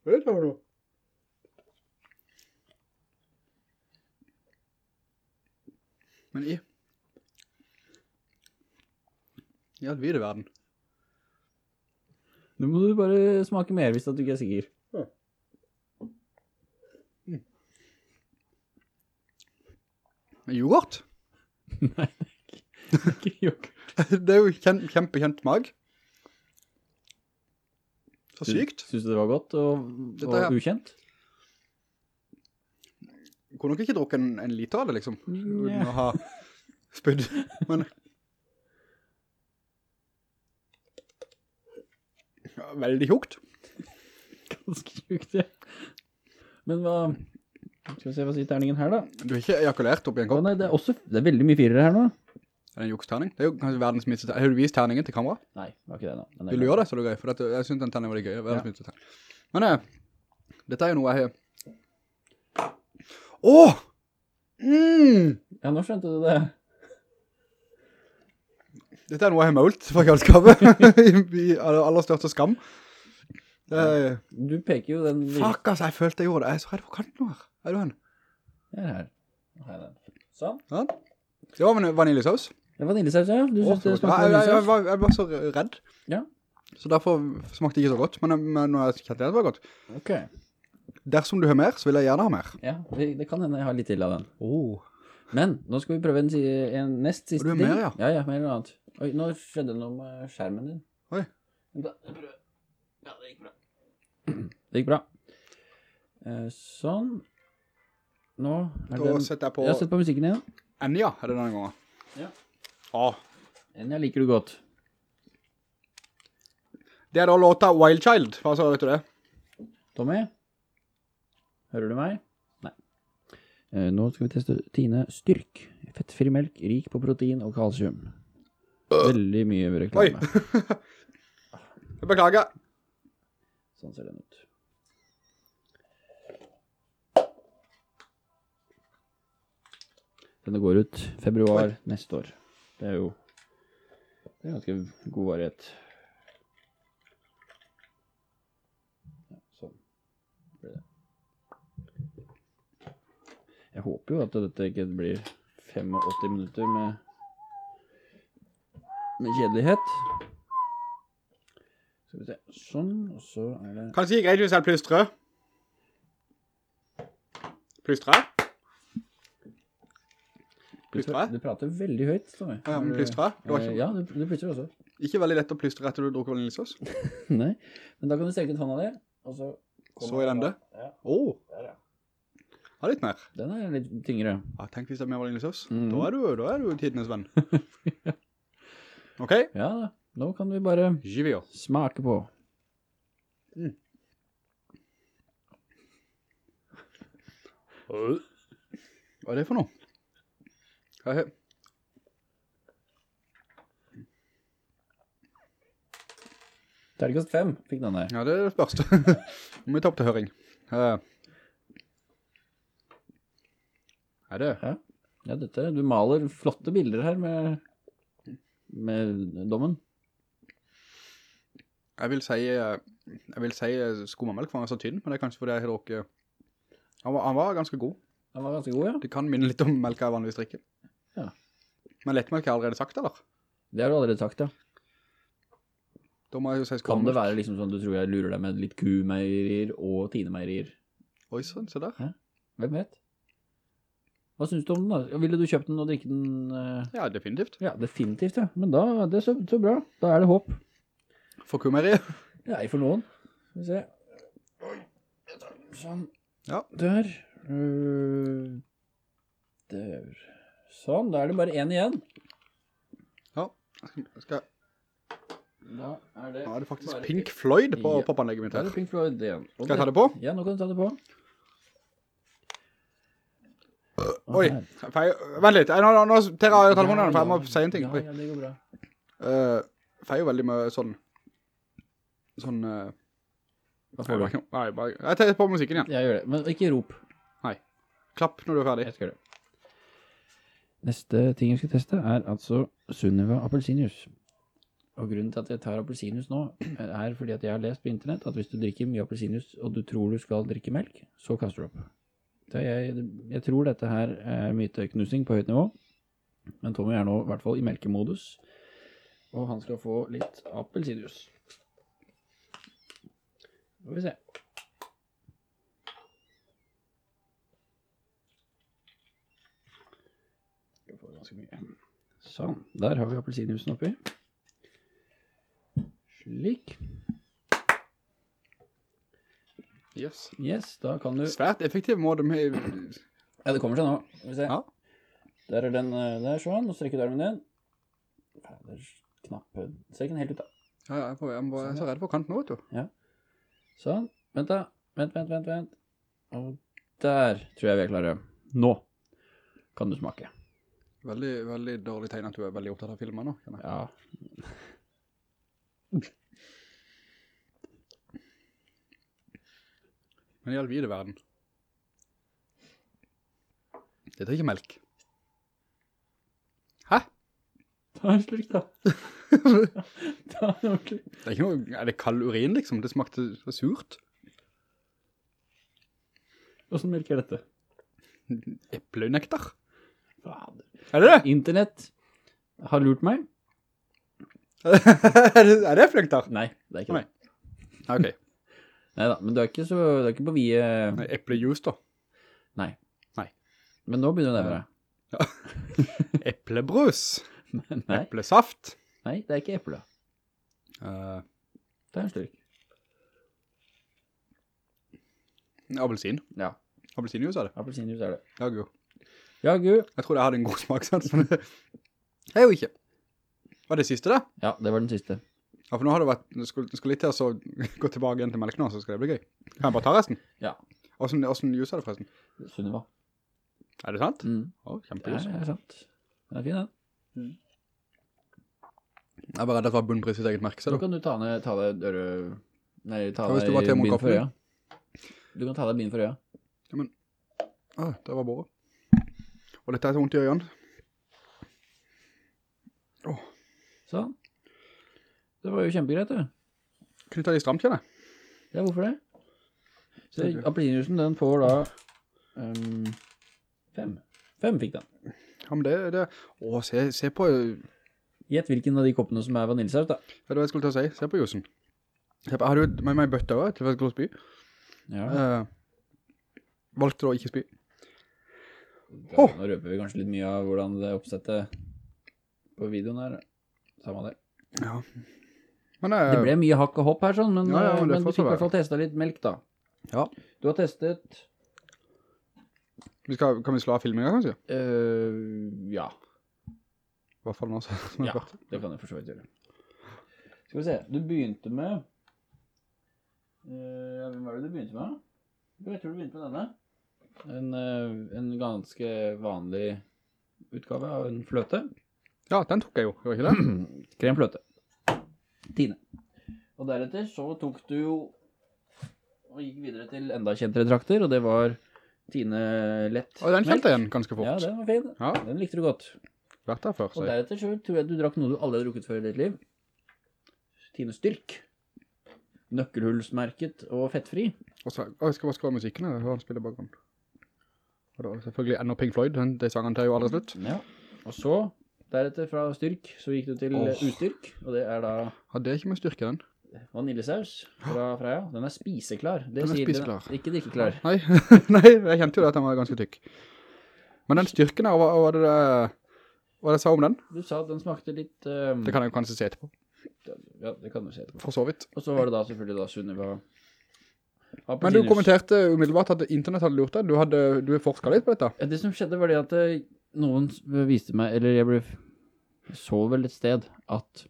Vet du hva du? Men i... I all vide verden. Nå må du bare smake mer hvis du ikke er sikker. Men yoghurt? Nei, det er ikke yoghurt. det er jo kjent, kjempekjent mag. Så sykt. Synes du det var godt og, og ukjent? Kunne nok ikke drukke en, en liter av det, liksom. Uten yeah. å ha spydd. Men... Ja, veldig tjukt. Ganske tjukt, ja. Men hva... Skal vi se hva sier terningen her da? Du har ikke ejakulert oppi en Å kopp. nei, det er også... Det er veldig mye firere her nå. Er det en juksterning? Det er jo kanskje verdens minste terning. Har du vist terningen til kamera? Nei, det var ikke det nå. Er Vil du gjøre det, så er det gøy. For dette, jeg synes den terningen var litt gøy. Verdens Ja. minste terning. Men eh, dette er jo noe jeg har... Åh! Mm! Ja, nå skjønte du det. Dette er noe jeg har målt fra kjøleskapet. I, aller største skam. Er... Du peker jo den... Fuck, altså, jeg følte jeg gjorde det. Jeg er så redd for kanten nå her. Er du han? Jeg er her. Her er den. Sånn. Ja. Det var van- vaniljesaus. Det er vaniljesaus, ja. Du Åh, synes det smakte vaniljesaus. smakte jeg, jeg, jeg, var, jeg var så redd. Ja. Så derfor smakte det ikke så godt. Men, men når jeg kjente det, det var godt. Ok. Dersom du har mer, så vil jeg gjerne ha mer. Ja, det, det kan hende jeg har litt til av den. Oh. Men nå skal vi prøve en, en nest siste ting. du har mer, ja? Ja, ja, mer eller annet. Oi, nå skjedde noe med skjermen din. Oi. Da. Ja, det gikk bra. Det gikk bra. Eh, sånn. Nå er Da den... setter jeg på Jeg har sett på musikken igjen. Enya, er det denne gangen. Ja. Den jeg liker du godt. Det er da låta Wild Child. Hva så vet du det? Tommy? Hører du meg? Nei. Eh, nå skal vi teste Tine Styrk. Fettfri melk, rik på protein og kalsium. Veldig mye reklame. Oi! beklager. Sånn ser den ut. Denne går ut februar neste år. Det er jo Det er ganske god variet. Ja, sånn. Blir det. Jeg håper jo at dette ikke blir 85 minutter med, med kjedelighet. Skal vi se. Sånn, og så er det... Kan si greit hvis jeg plystrer. Plystrer? Du, Plystrer du prater veldig høyt, Tommy. Ja, men plystrer var Eh, ikke, Ja, du, du plystrer også. ikke veldig lett å plystre etter du drukker vaniljesaus. Nei, men da kan du strekke ut hånda di, og så... Så i den det? Ja, Åh, der ja. Ha litt mer. Den er litt tyngre. Ja, tenk hvis det er mer vaniljesaus. Mm. Da er du, da er du tidenes venn. Ok, Ja da, nå kan vi bare Givio. smake på. Hva er det for noe? Hva er det? Tergast 5 fikk den der. Ja, det er det må vi ta opp til høring. Eh. Er det? Ja. ja, dette, du maler flotte bilder her med, med dommen. Jeg vil si, eh, jeg vil si eh, skummermelk er så tynn, men det er kanskje fordi jeg har drukket... Han var, han var ganske god. Han var ganske god, ja. Det kan minne litt om melk jeg vanligvis drikker. Ja. Men lettmelk har jeg allerede sagt, eller? Det har du allerede sagt, ja. Da må jeg jo si Kan det være liksom sånn du tror jeg lurer deg med litt kumeierier og tinemeierier? Oi, sånn, se der. Hvem vet? Hva synes du om den da? Ville du kjøpt den og drikke den? eh? Ja, definitivt. Ja, definitivt, ja. Men da, det er så, så bra. Da er det håp. For kummeri. Nei, for noen. Skal vi se. Sånn. Ja. Der. Øh, der. Sånn, da er det bare en igjen. Ja. Skal, Da er det, nå er det faktisk Pink Floyd på Ja. popanlegget mitt Da er her. det Pink Floyd igjen. Og Skal jeg ta det på? Ja, nå kan du ta det på. Og Oi, feil. vent litt. Nå, nå, nå tar jeg telefonen, for jeg må si en ting. Ja, Oi. ja, det går bra. Uh, feier jo veldig med sånn, sånn, uh, Hva får du? Nei, bare, jeg tar på musikken igjen. Jeg gjør det, men ikke rop. Nei. Klapp når du er ferdig. Jeg skal gjøre det. Neste ting jeg skal teste er altså Sunniva appelsinjuice. Og grunnen til at jeg tar appelsinjuice nå, er fordi at jeg har lest på internett at hvis du drikker mye appelsinjuice, og du tror du skal drikke melk, så kaster du opp. Jeg, jeg tror dette her er myteknusing på høyt nivå, men Tommy er nå i hvert fall i melkemodus, og han skal få litt appelsinjuice. Skal vi se. Skal få ganske mye. Sånn, der har vi appelsinjuicen oppi. Slik. Yes. Yes, da kan du... Svært effektiv måte med... Ja, det kommer seg nå. Skal vi se. Ja. Der er den eh, der sånn, Nå strekker du armen din. Fader, det Ser ikke den helt ut da. Ja, ja, jeg, er på, jeg, må, jeg er så redd for kanten nå, vet du. Sånn, vent da. Vent, vent, vent, vent. Og der tror jeg vi er klare. Nå kan du smake. Veldig, veldig dårlig tegn at du er veldig opptatt av filmer nå. Ja. Ja. Men i all vide verden. Dette er ikke melk. Hæ? Ta en slik da. Ta en ordentlig. Det er ikke noe... Er det kald urin, liksom? Det smakte så surt. Hvordan melk er dette? Eplenektar. Er det det? Internett har lurt meg. er det, er det eplenektar? Nei, det er ikke Nei. det. Ok. Neida, men du er ikke så, du er ikke på vide... Nei, Eplejus da. Nei. Nei. Men nå begynner det å nevne. Eplebrus. Nei, Eplesaft. nei, det er ikke eple. Uh, Det er en styrk. appelsin. Ja, Appelsinjuice er det. appelsinjuice er det. Ja, gud. Ja, gud. Jeg tror jeg hadde en god smaksans, men det er jo ikke. Var det siste da? Ja, det var den siste. Ja, for nå har det vært, du skulle, skulle litt til å så gå tilbake igjen til melk nå, så skal det bli gøy. Kan jeg bare ta resten? Ja. Hvordan, hvordan juice er det forresten? Sunniva. Er det sant? Mm. Å, Det kjempejus. er, er sant. Den er fin, Mm. Jeg er bare redd at det var bunnpris i sitt eget merke, ser Nå du. kan du ta ned, ta deg døre... Nei, ta Ja, deg i bind for øya. Du kan ta deg min for øya. Ja, men... Å, det var båret. Og dette er så vondt i øynene. Sånn. Det var jo kjempegreit, det. Knyttet litt stramt, kjenner. Ja, hvorfor det? Så appelsinjuicen, den får da um, fem. Fem fikk den. Ja, men det, det, å, se, se på, Gjett hvilken av de koppene som er vaniljesaus, da. du hva jeg skulle til å si? Se på jusen. Se på, har du med meg bøtta også, til jeg skulle spy? Ja. Eh, valgte du å ikke spy? Da, nå røper vi kanskje litt mye av hvordan det oppsettet på videoen her. Samme det. Ja. Men eh, Det ble mye hakk og hopp her, sånn, men, Ja, ja, eh, men men du fikk i hvert fall testet litt melk, da. ja. Du har testet, Vi skal, kan vi slå av filmingen, kanskje? Uh, ja, I hvert fall nå, så, ja, hørte. det kan jeg for så vidt gjøre. Skal vi se, du begynte med, uh, hvem var det du begynte med? Jeg tror du begynte med denne. En, uh, en ganske vanlig utgave av en fløte. Ja, den tok jeg jo, gjorde ikke det? Kremfløte. Tine. Og deretter så tok du jo og gikk videre til enda kjentere trakter, og det var Tine lett Og den kjente jeg ganske fort. Ja, den var fin. Ja. Den likte du godt. Vært der før, Og deretter så tror jeg du drakk noe du aldri hadde drukket før i ditt liv. Tine Styrk. Nøkkelhullsmerket og fettfri. Og så, å, jeg skal bare skru av musikken her, hva han spiller i bakgrunnen. Og da selvfølgelig enda Pink Floyd, den, de sangene tar jo aldri slutt. Ja. Og så, deretter fra styrk, så gikk du til oh. utstyrk, og det er da Ja, det er ikke med styrke, den. vaniljesaus fra Freia. Den er spiseklar. Det Den er spiseklar. Ikke drikkeklar. Nei, nei, jeg kjente jo det at den var ganske tykk. Men den styrken her, hva, hva var det hva jeg sa om den? Du sa at den smakte litt... Um... Det kan jeg kanskje se etterpå, Ja, det kan du se etterpå. for så vidt. Og så var det da selvfølgelig da Sunniva Men du kommenterte umiddelbart at internett hadde gjort det. Du hadde, du forsket litt på dette. Ja, Det som skjedde var det at eh, noen viste meg, eller jeg ble, så vel et sted, at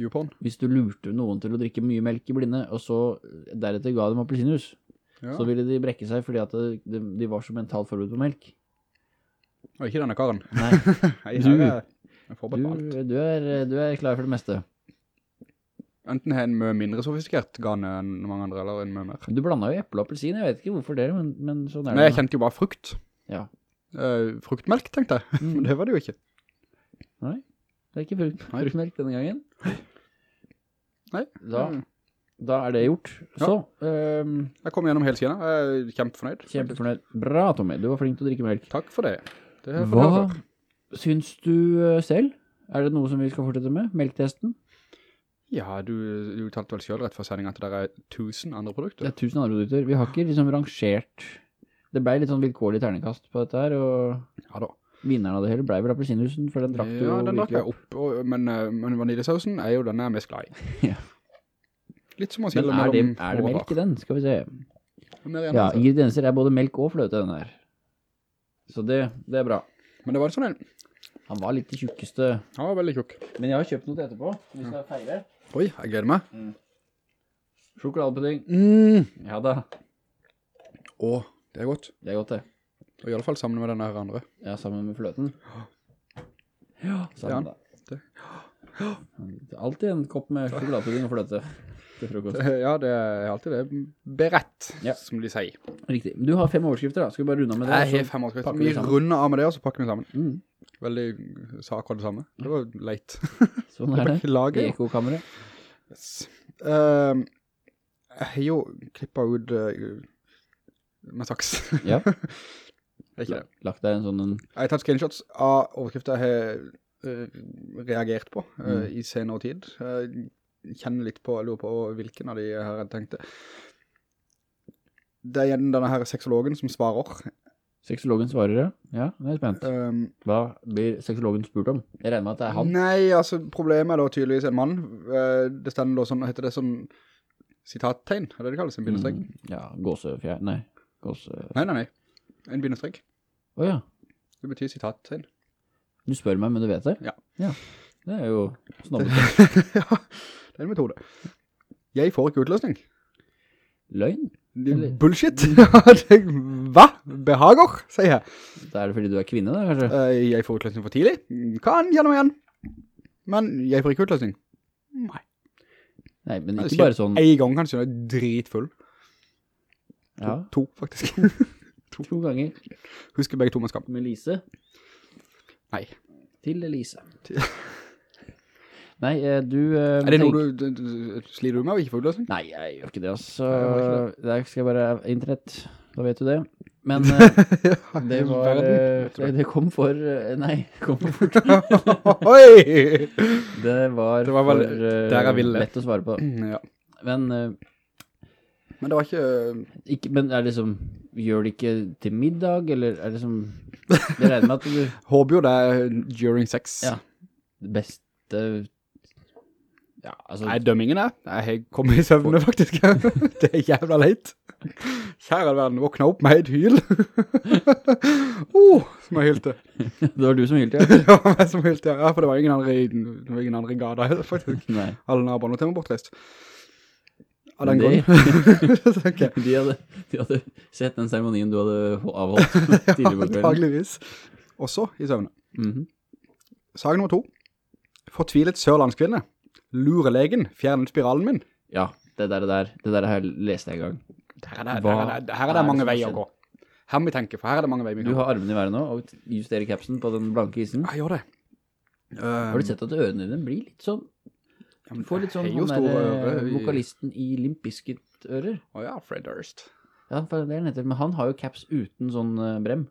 YouPorn. hvis du lurte noen til å drikke mye melk i blinde, og så deretter ga dem appelsinhus, Ja. så ville de brekke seg fordi at det, de, de var så mentalt forberedt på melk. Og ikke denne karen. Nei, Hei, Du- er du, du, er, du er klar for det meste. Enten har en mye mindre sofistikert gane enn mange andre, eller en mye mer. Du blander jo eple og appelsin, jeg vet ikke hvorfor det, men, men sånn er Nei, jeg kjente jo bare frukt. Ja. Eh, fruktmelk, tenkte jeg. Mm. Men det var det jo ikke. Nei, det er ikke frukt, fruktmelk denne gangen. Nei. Da, da er det gjort. Ja. Så, ehm, Jeg kom gjennom hele siden. Jeg er kjempefornøyd. kjempefornøyd. Bra, Tommy. Du var flink til å drikke melk. Takk for det. Det Hva før. syns du eh, selv? Er det noe som vi skal fortsette med? Melktesten? Ja, du, du talte vel selv rett for sendingen at det er tusen andre produkter. Det er tusen andre produkter. Vi har ikke liksom rangert Det ble litt sånn vilkårlig ternekast på dette her, og Ja vinneren av det hele ble vel appelsinhusen, for den drakk du Ja, den drakk jeg opp, og, men, eh, men vaniljesausen er jo den jeg er mest glad i. Ja. Litt som å si det er det, er det melk i den? Skal vi se. Ja, altså. ingredienser er både melk og fløte, den her. Så det, det er bra. Men det var sånn en, Han var litt tjukkeste. han var veldig tjukk. Men jeg har kjøpt noe til etterpå. Vi skal feire. Oi, jeg gleder meg. Sjokoladepudding. Mm. Ja da. Åh, det er godt. Det er godt det. Og i alle fall sammen med denne her andre. Ja, sammen med fløten. Ja, sammen da. det- Alltid en kopp med sjokoladepudding og fløte til frokost. Ja, det er alltid det. Berett, Ja. som de sier. Riktig. Du har fem overskrifter da. Skal vi bare runde av med det? Jeg har fem overskrifter. vi Vi runder av med det, og så pakker vi sammen. Mm, Veldig sa akkurat det samme. Det var leit. sånn er det. Beklager. Ekokammeret. Yes. Uh, jeg har jo klippet ut eh, med saks. Ja. det er ikke det. Lagt deg en sånn en... Jeg har tatt screenshots av overskrifter jeg har eh, reagert på Mm. i senere tid. Jeg kjenner litt på, jeg lurer på hvilken av de her jeg tenkte. Det er igjen denne her seksologen som svarer. Seksologen svarer, ja. Ja, det er spent. Um, Hva blir seksologen spurt om? Jeg regner med at det er han. Nei, altså problemet er da tydeligvis en mann. Eh, det stender da sånn, heter det sånn sitattegn? Er det det kalles? En bindestreng? Mm, ja, gåsefjær... Nei, gåse... Nei, nei, nei. En bindestrek. Åja, Det betyr sitattegn. du spør meg, men du vet det? Ja. Ja, det er jo snobbet. ja, det er en metode. Jeg får ikke utløsning. Løgn? Er Eller- Bullshit. Hva? Behager, sier jeg. Da er det fordi du er kvinne da, kanskje? Eh, Jeg får utløsning for tidlig. Kan gjennom igjen. Men jeg får ikke utløsning. Nei. Nei, men ikke bare sånn... En gang kanskje, når jeg er dritfull. To, Ja, to faktisk. to ganger Husker begge to med skam. med Lise Nei. til Elise. Nei, eh, du... eh, Er det tenk- noe du, du, du sliter du med å ikke få utløsning? Nei, jeg gjør ikke det, altså. Nei, jeg gjør Der skal jeg bare internett, da vet du det. Men eh, det var... Eh, det, det. det kom for... eh, Nei, kom for fort. Det var, Det var vel for eh, lett å svare på. Ja. Men, eh, Men det var ikke... ikke, men er det liksom... Gjør det ikke til middag, eller er det som... Det regner med at du... Håper jo det er during sex. Ja. Det beste... Ja, altså... Nei, dømmingen er. Jeg har kommet i søvne, faktisk. det er jævla leit. Kjære verden, våkna opp med et hyl. oh, som jeg hylte. det var du som hylte, ja. det var meg som hylte, ja. For det var ingen andre i, det var ingen andre i gada, faktisk. Nei. Alle naboene til meg bortreist. Av den grunn. okay. De hadde, de hadde sett den seremonien du hadde avholdt tidligere på kvelden. antageligvis. Også i søvne. -hmm. Sag nummer to. Fortvilet sørlandskvinne. Lurelegen fjernet spiralen min. Ja, det der, det der, det der har jeg lest en gang. Her er det, her er det, her er det mange veier å gå. Her må vi tenke, for her er det mange veier vi kan Du har armene i været nå, og justerer kapsen på den blanke isen. Jeg gjør det. Har du sett at ørene dine blir litt sånn, du får litt sånn han der ører eh, i- vokalisten i Limp Bizkit-ører. Å ja, Fred Durst. Ja, for det er heter, men han har jo caps uten sånn eh, brem.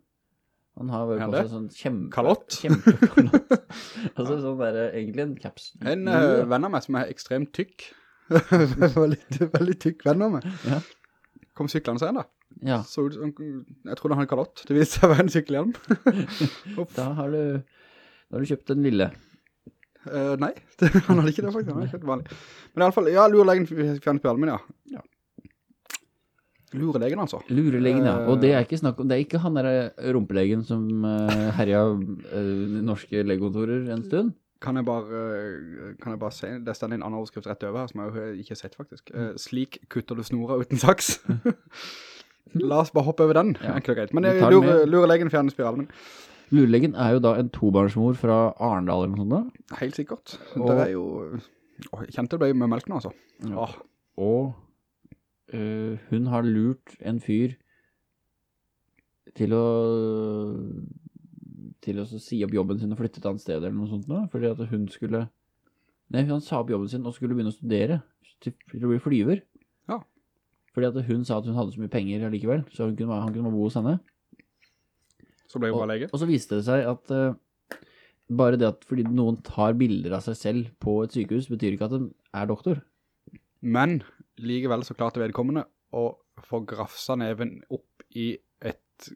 Han har Ja, på seg sånn kjempe... Kalott. Kjempekalott. altså sånn der, eh, egentlig en caps. En uh, venn av meg som er ekstremt tykk. veldig, veldig tykk venn av meg. Ja. Kom syklende seg da. Ja, Så jeg trodde han hadde kalott. Det viste seg å være en sykkelhjelm. da har du, da har du kjøpt den lille. Eh, nei, han hadde ikke det faktisk. Han hadde helt vanlig. Men i alle fall, ja, lurelegen fjernet spiralen min, ja. Lurelegen altså. Lurelegen, ja. Eh. Og det er ikke snakk om, det er ikke han der eh, rumpelegen som uh, herja uh, norske legekontorer en stund. Kan jeg bare, eh, kan jeg bare se, det stender en annen overskrift rett over her, som jeg jo ikke har sett faktisk. Uh, slik kutter du snora uten saks. La oss bare hoppe over den, Ja. enkelt og greit. Men eh, lurelegen fjernet spiralen min. Lurelegen er jo da en tobarnsmor fra Arendal eller noe sånt da. Helt sikkert. Og- Det er jo... Åh, jeg kjente det med melken altså. Ja. Åh, Og øh, hun har lurt en fyr til å til å si opp jobben sin og flytte et annet sted eller noe sånt da, fordi at hun skulle nei, han sa opp jobben sin og skulle begynne å studere til, til å bli flyver. Ja. Fordi at hun sa at hun hadde så mye penger allikevel, så hun kunne, han kunne bo hos henne. Så ble hun bare lege. og så viste det seg at uh, bare det at fordi noen tar bilder av seg selv på et sykehus, betyr ikke at de er doktor. Men likevel så klarte vedkommende å få grafsa neven opp i et,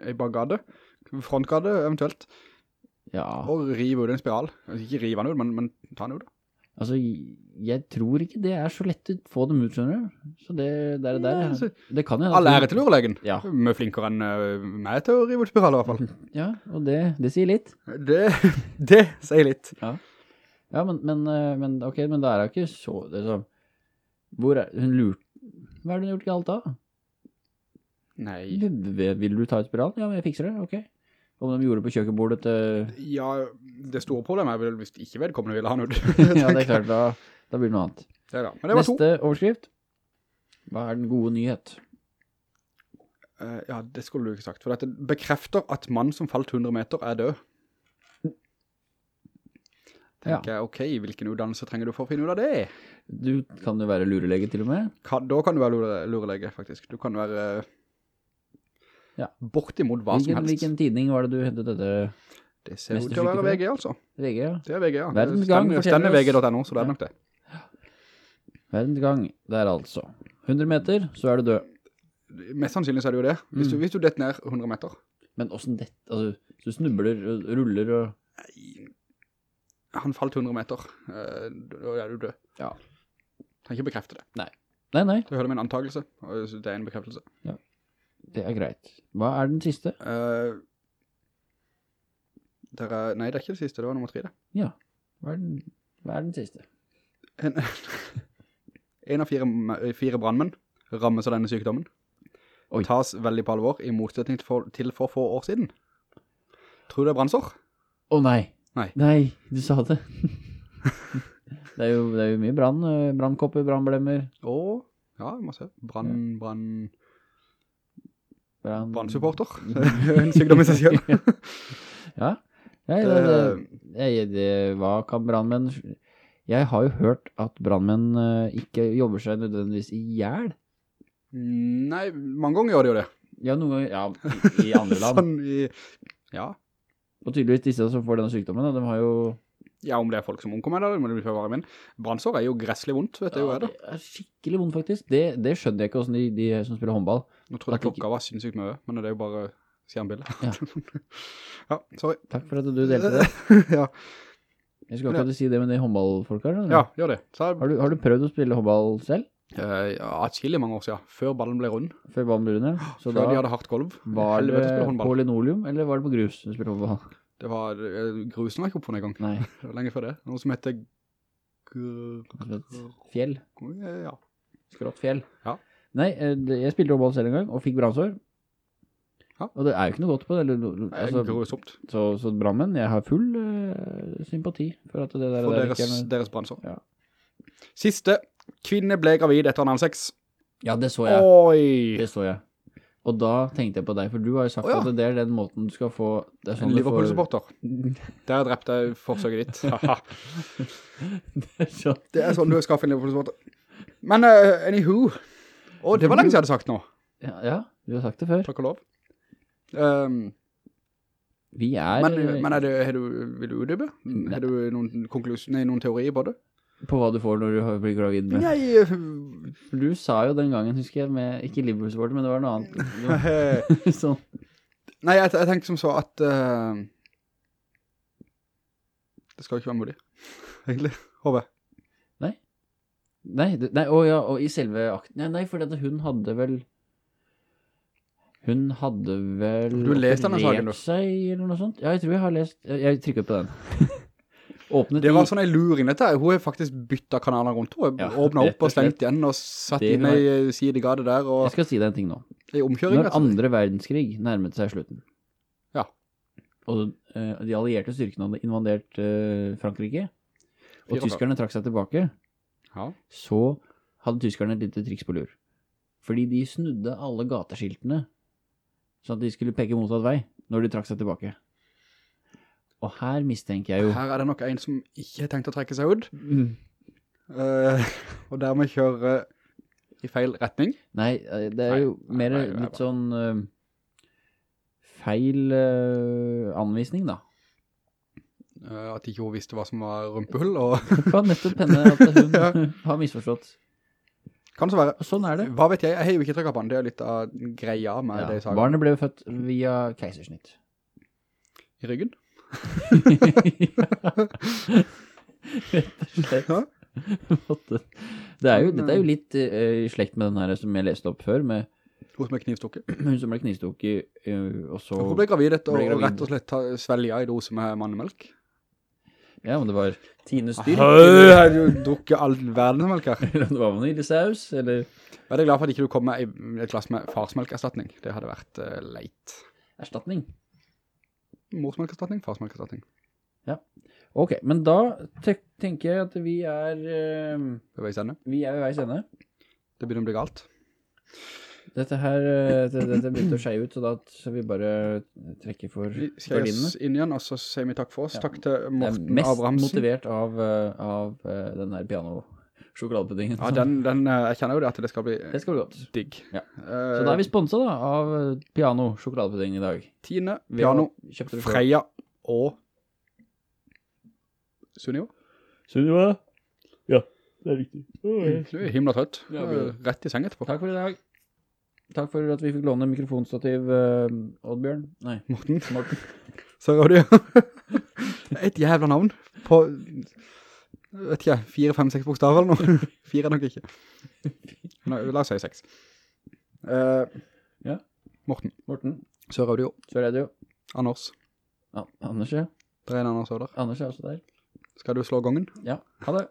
et bakgade, frontgade eventuelt, Ja. og rive ut en spiral. Altså, Ikke rive den ut, men, men ta den ut da. Altså, jeg tror ikke det er så lett å få dem ut, skjønner du? Så det, det er det der. Ja, altså, det kan jo... Alle ære til lurelegen. Ja. Mye flinkere enn eh, meg til å rive ut spiral i hvert fall. Ja, og det, det sier litt. Det, det sier litt. Ja, ja men, men, eh, men, ok, men da er det ikke så... Det er så hvor er, hun lurt... Hva er det hun gjort galt da? Nei. Vil, vil du ta et spiral? Ja, men jeg fikser det, ok. Om de gjorde det på kjøkkenbordet til... Ja, det store problemet er vel hvis ikke vedkommende ville ha noe. ja, det er klart, da, da blir det noe annet. Men det var to. Neste overskrift. Hva er den gode nyhet? Uh, ja, det skulle du ikke sagt. For dette bekrefter at mann som falt 100 meter er død. Tenker jeg, ok, hvilken utdannelse trenger du for å finne ut av det? Du kan jo være lurelege til og med. Kan, da kan du være lure, lurelege, faktisk. Du kan være eh, Ja. bortimot hva som helst. hvilken tidning var det du hentet dette Det ser ut til å være VG, altså. VG? Ja. Det er VG, ja. Verdens Gang stender- forteller oss- VG.no, så det er Ja. nok det. Verdens gang, det er altså 100 meter, så er du død. Mest sannsynlig så er det jo det. Hvis du, Mm. hvis du detter ned 100 meter. Men hvordan dett altså, du snubler ruller og... Han falt 100 meter. eh, Da er du død. Ja. Kan ikke bekrefte det. Nei, nei, Så hører min antagelse, og det er en bekreftelse. Det er greit. Hva er den siste? Uh, er, nei, det er ikke den siste, det var nummer tre det. Ja, hva er den, hva er den siste? En, en av fire, fire brandmenn rammes av denne sykdommen. Oi. Tas veldig på alvor, i motsetning til for, til for få år siden. Tror du det er brannsår? Å nei. Nei. Nei, du sa det. det, er jo, det er jo mye brann, eh, brannkopper, brannblemmer. Å, ja, masse. Brann, Brann... brannsupporter. en sykdom i seg selv. Ja, Nei, det, det, det, hva kan brannmenn... Jeg har jo hørt at brandmenn eh, ikke jobber seg nødvendigvis i hjel. Nei, mange ganger gjør de jo det. Ja, noen ganger, ja, i, i andre land. Sånn i, ja. Og tydeligvis disse som får denne sykdommen, de har jo... ja, om det er folk som omkommer eller om det blir for varmen. Brannsår er jo gresselig vondt, vet du ja, hva er det. det er skikkelig vondt faktisk. Det, det skjønner jeg ikke hvordan de, de som spiller håndball. Nå tror jeg klokka ikke- var synssykt mye, men det er jo bare skjermbildet. Ja. ja, sorry. Takk for at du delte det. ja. Jeg skulle akkurat si det med de håndballfolka. eller? ja, gjør det. Så Har du, har du prøvd å spille håndball selv? uh, ja, atskillig mange år siden, før ballen ble rund. Før ballen ble rundt? Så Før da de hadde hardt golv. var det på linoleum, eller var det på grus du spilte håndball? Det var uh, grusen var ikke opp for en gang. Nei, Det var lenge før det. Noe som heter... fjell. Ja. Skrått fjell. Ja. Nei, eh, jeg spilte robot selv en gang, og fikk brannsår. Ja. Og det er jo ikke noe godt på det. Eller, Det er altså, grusomt. så, så brandmenn, jeg har full uh, sympati for at det der, For der deres, ikke er deres brannsår. Ja. Siste. Kvinne ble gravid etter analsex. Ja, det så jeg. Oi! Det så jeg. Og da tenkte jeg på deg, for du har jo sagt oh, ja. at det er den måten du skal få det sånn får- Liverpool-supporter. Der drepte jeg forsøket ditt. Det er sånn. det er sånn du skaffer en Liverpool-supporter. Men uh, anywho. Å, det var lenge siden jeg hadde sagt nå. Ja, ja, du har sagt det før. Takk og lov. Um, Vi er men, eh, men er det, du, vil du utdype? Er du noen nei, noen teorier på det? På hva du får når du blir gravid med. Nei, eh, For du sa jo den gangen, husker jeg, med, ikke Liverpool-supporter, men det var noe annet. Sånn. nei jeg, jeg tenkte som så at uh, det skal jo ikke være modig, egentlig, håper jeg. Nei, det, nei, å ja, og i selve akten. Nei, nei, for hun hadde vel Hun hadde vel Du har lest denne saken, du? seg, eller noe sånt. Ja, jeg tror jeg har lest Jeg, jeg trykker på den. Åpnet Det var sånn en luring dette her. Hun har faktisk byttet kanaler rundt. Hun Ja, åpnet opp og stengt igjen og satt inn i sidegade der og Jeg skal si deg en ting nå. Når andre verdenskrig nærmet seg slutten, Ja. og uh, de allierte styrkene hadde invandert uh, Frankrike, og 44. tyskerne trakk seg tilbake, Ja. så hadde tyskerne et lite triks på lur. Fordi de snudde alle gateskiltene, sånn at de skulle peke motsatt vei, når de trakk seg tilbake. Og her mistenker jeg jo... Her er det nok en som ikke har tenkt å trekke seg ut, Mm. Uh, og dermed kjøre i feil retning. Nei, eh, det er jo nei, mer nei, er litt sånn uh, feil uh, anvisning, da. At ikke hun visste hva som var rumpehull, og Det kan nettopp hende at hun Ja. har misforstått. kan så være. Sånn er det. Hva vet jeg, jeg har jo ikke trykket på den, det er litt av greia med Ja. det saken. Barnet ble jo født via keisersnitt. I ryggen. Rett og slett. Ja. Det er jo, dette er jo litt eh, i slekt med den her som jeg leste opp før, med Hun som er knivstukket. hun som ble knivstukket, eh, og så... Hun ble gravid etter å rett og slett svelge i dose med mannemelk. Ja, men det var Tine Styr. Høy, har du drukket all verden melk her? Det var vaniljesaus, eller Jeg er glad for at ikke du kom med i- et glass med farsmelkerstatning. Det hadde vært uh, leit. erstatning. Morsmelkerstatning, farsmelkerstatning. Ok, men da te- tenker jeg at vi er, eh, vei ende. vi er ved veis ende. Det begynner å bli galt. Dette her, eh, det- dette begynte å skje ut, så da skal vi bare trekke for Vi skal oss inn igjen, og så sier vi takk for oss. Ja. Takk til Jeg er mest Abrahamsen. motivert av, eh, av eh, den her piano-sjokoladepuddingen. Ja, den, den, eh, jeg kjenner jo det at det skal bli Det skal bli godt. digg. Ja. Eh, Så da er vi sponset da av eh, piano-sjokoladepudding i dag. Tine, Vi har- Piano, Freia og Sunniva. Sunniva. Ja, det er riktig. Du er himla trøtt. Ja. Rett i seng etterpå. Takk for i dag. Takk for at vi fikk låne mikrofonstativ, uh, Oddbjørn. Nei, Morten. Morten. Så du et jævla navn på, vet ikke, fire, fem, seks bokstaver eller noe. Fire nok ikke. Nå, la oss si seks. Uh, Ja. Morten. Morten. Sør-Audio. Anders. Ja, Anders, ja. Det er en Anders Øder. Anders er også der. Skal du slå gongen? Ja, ha det.